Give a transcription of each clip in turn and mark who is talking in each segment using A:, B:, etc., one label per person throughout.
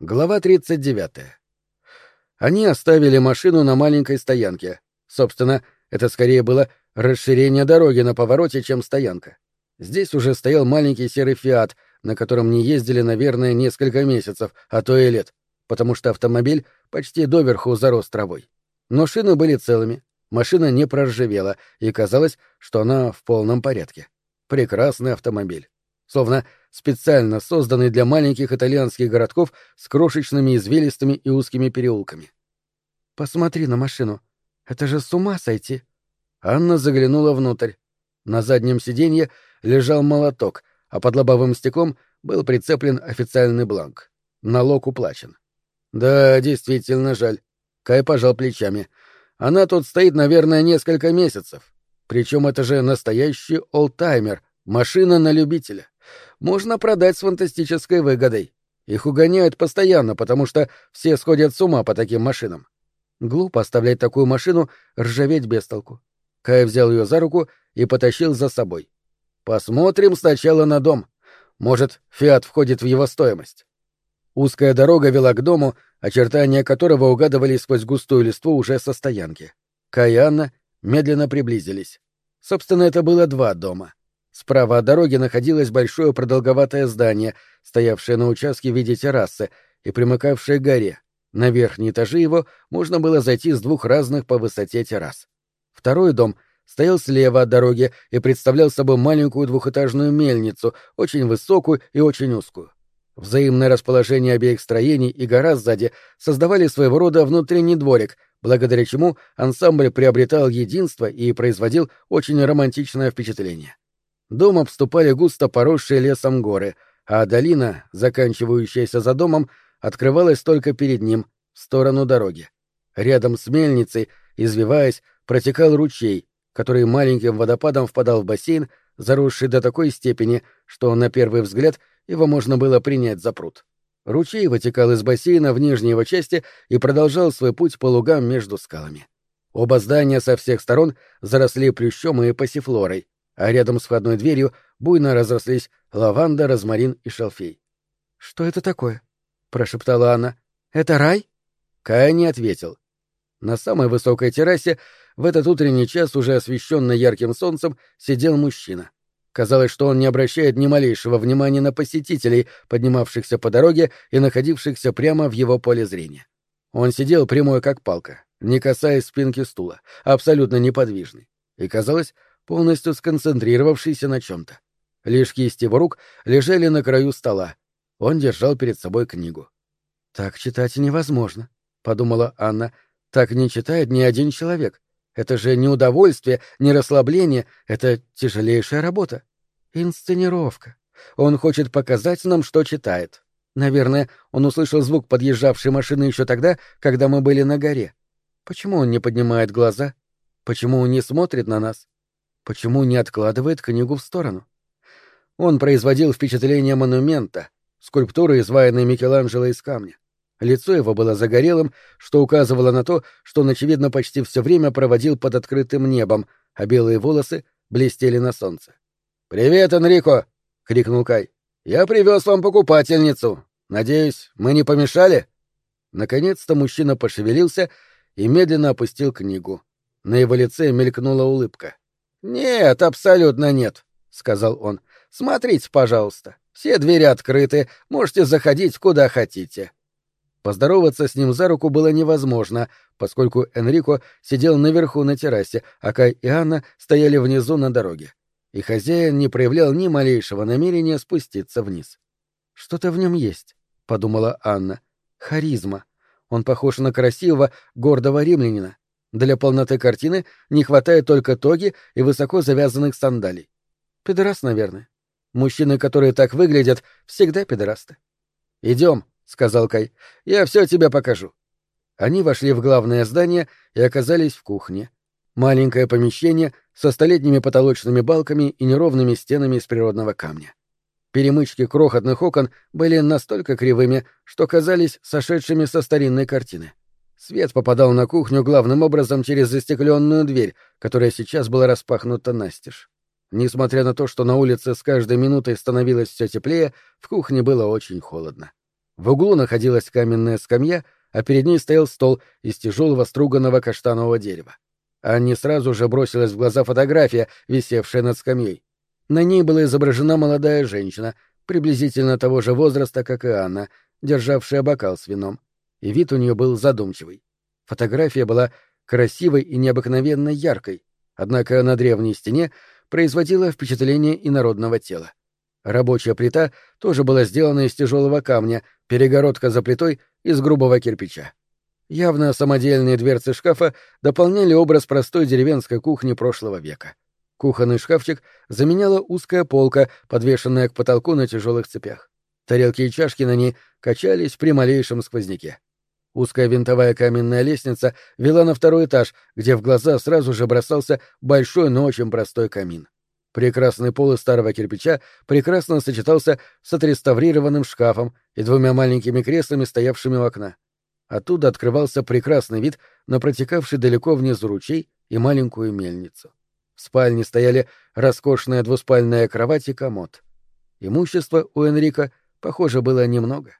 A: Глава 39. Они оставили машину на маленькой стоянке. Собственно, это скорее было расширение дороги на повороте, чем стоянка. Здесь уже стоял маленький серый «Фиат», на котором не ездили, наверное, несколько месяцев, а то и лет, потому что автомобиль почти доверху зарос травой. Но шины были целыми, машина не проржавела, и казалось, что она в полном порядке. Прекрасный автомобиль. Словно специально созданный для маленьких итальянских городков с крошечными извилистыми и узкими переулками. «Посмотри на машину. Это же с ума сойти!» Анна заглянула внутрь. На заднем сиденье лежал молоток, а под лобовым стеклом был прицеплен официальный бланк. Налог уплачен. «Да, действительно жаль». Кай пожал плечами. «Она тут стоит, наверное, несколько месяцев. Причем это же настоящий олдтаймер, машина на любителя можно продать с фантастической выгодой. Их угоняют постоянно, потому что все сходят с ума по таким машинам. Глупо оставлять такую машину ржаветь без толку. Кай взял ее за руку и потащил за собой. Посмотрим сначала на дом. Может, Фиат входит в его стоимость. Узкая дорога вела к дому, очертания которого угадывались сквозь густую листву уже со стоянки. Кай и Анна медленно приблизились. Собственно, это было два дома. Справа от дороги находилось большое продолговатое здание, стоявшее на участке в виде террасы и примыкавшее к горе. На верхние этажи его можно было зайти с двух разных по высоте террас. Второй дом стоял слева от дороги и представлял собой маленькую двухэтажную мельницу, очень высокую и очень узкую. Взаимное расположение обеих строений и гора сзади создавали своего рода внутренний дворик, благодаря чему ансамбль приобретал единство и производил очень романтичное впечатление. Дом обступали густо поросшие лесом горы, а долина, заканчивающаяся за домом, открывалась только перед ним, в сторону дороги. Рядом с мельницей, извиваясь, протекал ручей, который маленьким водопадом впадал в бассейн, заросший до такой степени, что на первый взгляд его можно было принять за пруд. Ручей вытекал из бассейна в нижней его части и продолжал свой путь по лугам между скалами. Оба здания со всех сторон заросли плющом и пассифлорой, а рядом с входной дверью буйно разрослись лаванда, розмарин и шалфей. «Что это такое?» — прошептала она. «Это рай?» Кай не ответил. На самой высокой террасе в этот утренний час, уже освещенный ярким солнцем, сидел мужчина. Казалось, что он не обращает ни малейшего внимания на посетителей, поднимавшихся по дороге и находившихся прямо в его поле зрения. Он сидел прямой как палка, не касаясь спинки стула, абсолютно неподвижный. И казалось, полностью сконцентрировавшийся на чем-то. Лишь кисти его рук лежали на краю стола. Он держал перед собой книгу. «Так читать невозможно», — подумала Анна. «Так не читает ни один человек. Это же не удовольствие, не расслабление, это тяжелейшая работа. Инсценировка. Он хочет показать нам, что читает. Наверное, он услышал звук подъезжавшей машины еще тогда, когда мы были на горе. Почему он не поднимает глаза? Почему он не смотрит на нас? Почему не откладывает книгу в сторону? Он производил впечатление монумента, скульптуры, изваянной Микеланджело из камня. Лицо его было загорелым, что указывало на то, что он, очевидно, почти все время проводил под открытым небом, а белые волосы блестели на солнце. «Привет, Энрико!» — крикнул Кай. «Я привез вам покупательницу. Надеюсь, мы не помешали?» Наконец-то мужчина пошевелился и медленно опустил книгу. На его лице мелькнула улыбка. «Нет, абсолютно нет», — сказал он. «Смотрите, пожалуйста. Все двери открыты, можете заходить куда хотите». Поздороваться с ним за руку было невозможно, поскольку Энрико сидел наверху на террасе, а Кай и Анна стояли внизу на дороге. И хозяин не проявлял ни малейшего намерения спуститься вниз. «Что-то в нем есть», — подумала Анна. «Харизма. Он похож на красивого, гордого римлянина. Для полноты картины не хватает только тоги и высоко завязанных сандалий. Педераст, наверное. Мужчины, которые так выглядят, всегда педерасты. Идем, сказал Кай. Я все тебе покажу. Они вошли в главное здание и оказались в кухне. Маленькое помещение со столетними потолочными балками и неровными стенами из природного камня. Перемычки крохотных окон были настолько кривыми, что казались сошедшими со старинной картины. Свет попадал на кухню главным образом через застекленную дверь, которая сейчас была распахнута настежь. Несмотря на то, что на улице с каждой минутой становилось все теплее, в кухне было очень холодно. В углу находилась каменная скамья, а перед ней стоял стол из тяжелого струганного каштанового дерева. Анне сразу же бросилась в глаза фотография, висевшая над скамьей. На ней была изображена молодая женщина, приблизительно того же возраста, как и Анна, державшая бокал с вином. И вид у нее был задумчивый. Фотография была красивой и необыкновенно яркой, однако на древней стене производила впечатление инородного тела. Рабочая плита тоже была сделана из тяжелого камня, перегородка за плитой из грубого кирпича. Явно самодельные дверцы шкафа дополняли образ простой деревенской кухни прошлого века. Кухонный шкафчик заменяла узкая полка, подвешенная к потолку на тяжелых цепях. Тарелки и чашки на ней качались при малейшем сквозняке. Узкая винтовая каменная лестница вела на второй этаж, где в глаза сразу же бросался большой, но очень простой камин. Прекрасный пол из старого кирпича прекрасно сочетался с отреставрированным шкафом и двумя маленькими креслами, стоявшими у окна. Оттуда открывался прекрасный вид на протекавший далеко внизу ручей и маленькую мельницу. В спальне стояли роскошная двуспальная кровать и комод. Имущества у Энрика, похоже, было немного.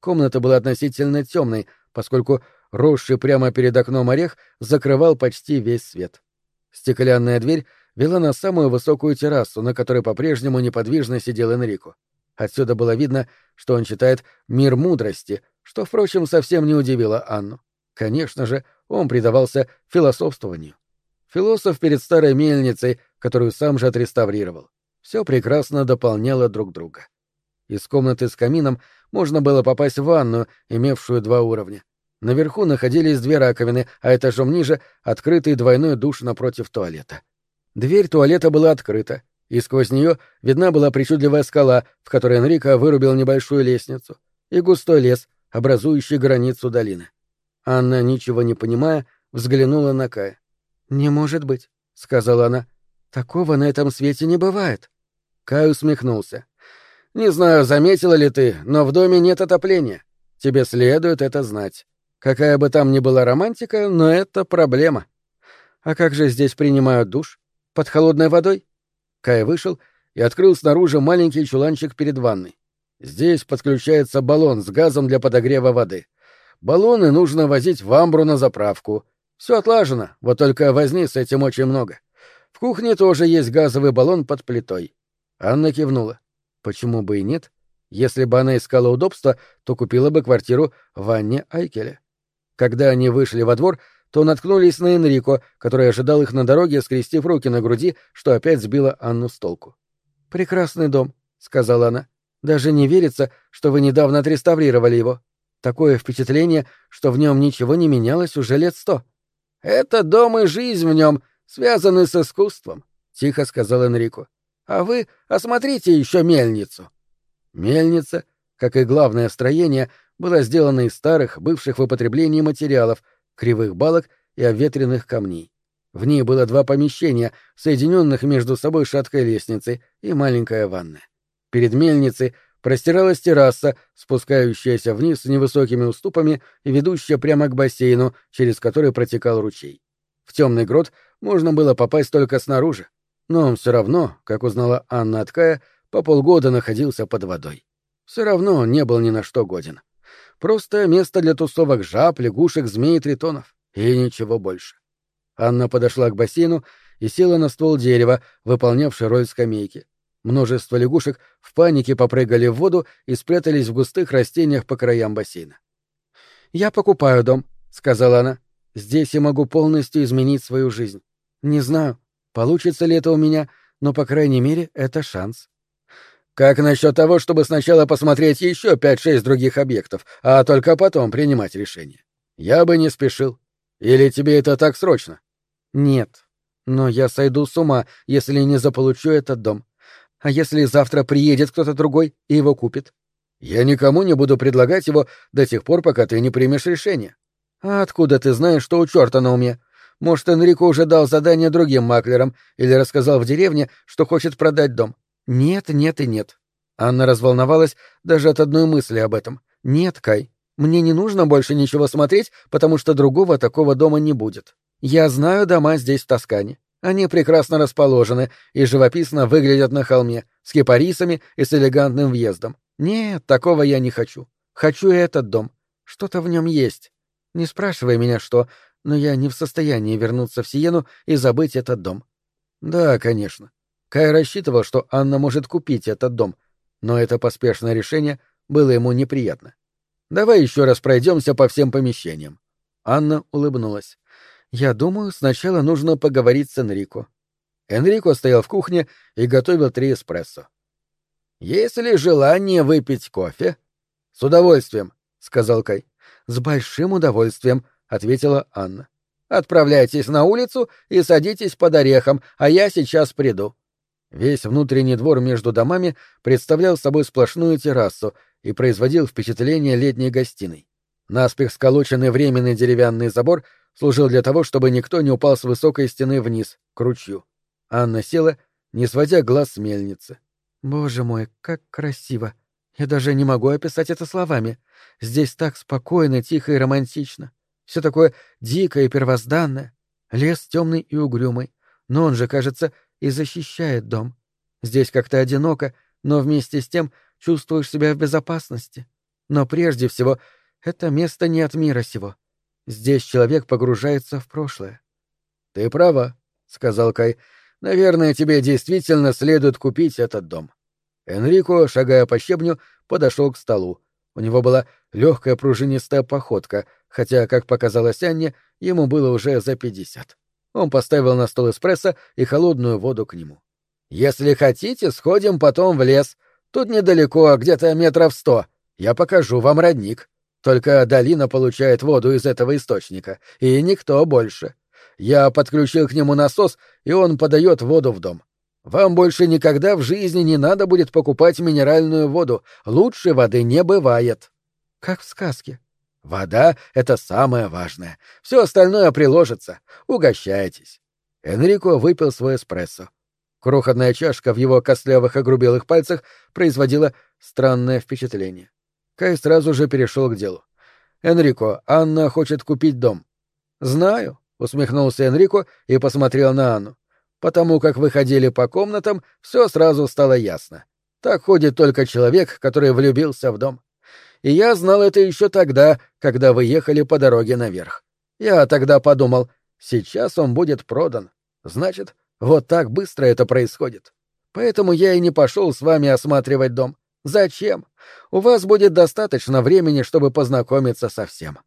A: Комната была относительно темной, поскольку росший прямо перед окном орех закрывал почти весь свет. Стеклянная дверь вела на самую высокую террасу, на которой по-прежнему неподвижно сидел Энрико. Отсюда было видно, что он читает «Мир мудрости», что, впрочем, совсем не удивило Анну. Конечно же, он предавался философствованию. Философ перед старой мельницей, которую сам же отреставрировал. Все прекрасно дополняло друг друга. Из комнаты с камином можно было попасть в ванну, имевшую два уровня. Наверху находились две раковины, а этажом ниже — открытый двойной душ напротив туалета. Дверь туалета была открыта, и сквозь нее видна была причудливая скала, в которой Энрико вырубил небольшую лестницу, и густой лес, образующий границу долины. Анна, ничего не понимая, взглянула на Кая. «Не может быть», — сказала она. «Такого на этом свете не бывает». Кай усмехнулся. «Не знаю, заметила ли ты, но в доме нет отопления. Тебе следует это знать. Какая бы там ни была романтика, но это проблема. А как же здесь принимают душ? Под холодной водой?» Кай вышел и открыл снаружи маленький чуланчик перед ванной. Здесь подключается баллон с газом для подогрева воды. Баллоны нужно возить в амбру на заправку. Все отлажено, вот только возни с этим очень много. В кухне тоже есть газовый баллон под плитой. Анна кивнула. Почему бы и нет? Если бы она искала удобства, то купила бы квартиру в Анне Айкеле. Когда они вышли во двор, то наткнулись на Энрико, который ожидал их на дороге, скрестив руки на груди, что опять сбило Анну с толку. «Прекрасный дом», — сказала она. «Даже не верится, что вы недавно отреставрировали его. Такое впечатление, что в нем ничего не менялось уже лет сто». «Это дом и жизнь в нем связаны с искусством», — тихо сказал Энрико. «А вы осмотрите еще мельницу». Мельница, как и главное строение, была сделана из старых, бывших в употреблении материалов, кривых балок и обветренных камней. В ней было два помещения, соединенных между собой шаткой лестницей и маленькая ванная. Перед мельницей простиралась терраса, спускающаяся вниз с невысокими уступами и ведущая прямо к бассейну, через который протекал ручей. В темный грот можно было попасть только снаружи, но он все равно, как узнала Анна Откая, по полгода находился под водой. Все равно он не был ни на что годен. Просто место для тусовок жаб, лягушек, змей и тритонов. И ничего больше. Анна подошла к бассейну и села на ствол дерева, выполнявший роль скамейки. Множество лягушек в панике попрыгали в воду и спрятались в густых растениях по краям бассейна. «Я покупаю дом», — сказала она. «Здесь я могу полностью изменить свою жизнь. Не знаю, получится ли это у меня, но, по крайней мере, это шанс». Как насчет того, чтобы сначала посмотреть еще пять-шесть других объектов, а только потом принимать решение? Я бы не спешил. Или тебе это так срочно? Нет. Но я сойду с ума, если не заполучу этот дом. А если завтра приедет кто-то другой и его купит? Я никому не буду предлагать его до тех пор, пока ты не примешь решение. А откуда ты знаешь, что у черта на уме? Может, Энрико уже дал задание другим маклерам или рассказал в деревне, что хочет продать дом. «Нет, нет и нет». Анна разволновалась даже от одной мысли об этом. «Нет, Кай, мне не нужно больше ничего смотреть, потому что другого такого дома не будет. Я знаю дома здесь, в Тоскане. Они прекрасно расположены и живописно выглядят на холме, с кипарисами и с элегантным въездом. Нет, такого я не хочу. Хочу и этот дом. Что-то в нем есть. Не спрашивай меня, что, но я не в состоянии вернуться в Сиену и забыть этот дом. Да, конечно. Кай рассчитывал, что Анна может купить этот дом, но это поспешное решение было ему неприятно. Давай еще раз пройдемся по всем помещениям. Анна улыбнулась. Я думаю, сначала нужно поговорить с Энрико. Энрико стоял в кухне и готовил три эспрессо. Есть ли желание выпить кофе? С удовольствием, сказал Кай. С большим удовольствием, ответила Анна. Отправляйтесь на улицу и садитесь под орехом, а я сейчас приду. Весь внутренний двор между домами представлял собой сплошную террасу и производил впечатление летней гостиной. Наспех сколоченный временный деревянный забор служил для того, чтобы никто не упал с высокой стены вниз, к ручью. Анна села, не сводя глаз с мельницы. «Боже мой, как красиво! Я даже не могу описать это словами. Здесь так спокойно, тихо и романтично. Все такое дикое и первозданное. Лес темный и угрюмый. Но он же, кажется, и защищает дом. Здесь как-то одиноко, но вместе с тем чувствуешь себя в безопасности. Но прежде всего, это место не от мира сего. Здесь человек погружается в прошлое. — Ты права, — сказал Кай. — Наверное, тебе действительно следует купить этот дом. Энрико, шагая по щебню, подошел к столу. У него была легкая пружинистая походка, хотя, как показалось Анне, ему было уже за пятьдесят. Он поставил на стол эспрессо и холодную воду к нему. «Если хотите, сходим потом в лес. Тут недалеко, где-то метров сто. Я покажу вам родник. Только долина получает воду из этого источника, и никто больше. Я подключил к нему насос, и он подает воду в дом. Вам больше никогда в жизни не надо будет покупать минеральную воду. Лучшей воды не бывает. Как в сказке. Вода — это самое важное. Все остальное приложится. Угощайтесь. Энрико выпил свой эспрессо. Крохотная чашка в его костлявых огрубелых пальцах производила странное впечатление. Кай сразу же перешел к делу. «Энрико, Анна хочет купить дом». «Знаю», — усмехнулся Энрико и посмотрел на Анну. «Потому как вы ходили по комнатам, все сразу стало ясно. Так ходит только человек, который влюбился в дом. И я знал это еще тогда, когда вы ехали по дороге наверх. Я тогда подумал, сейчас он будет продан. Значит, вот так быстро это происходит. Поэтому я и не пошел с вами осматривать дом. Зачем? У вас будет достаточно времени, чтобы познакомиться со всем.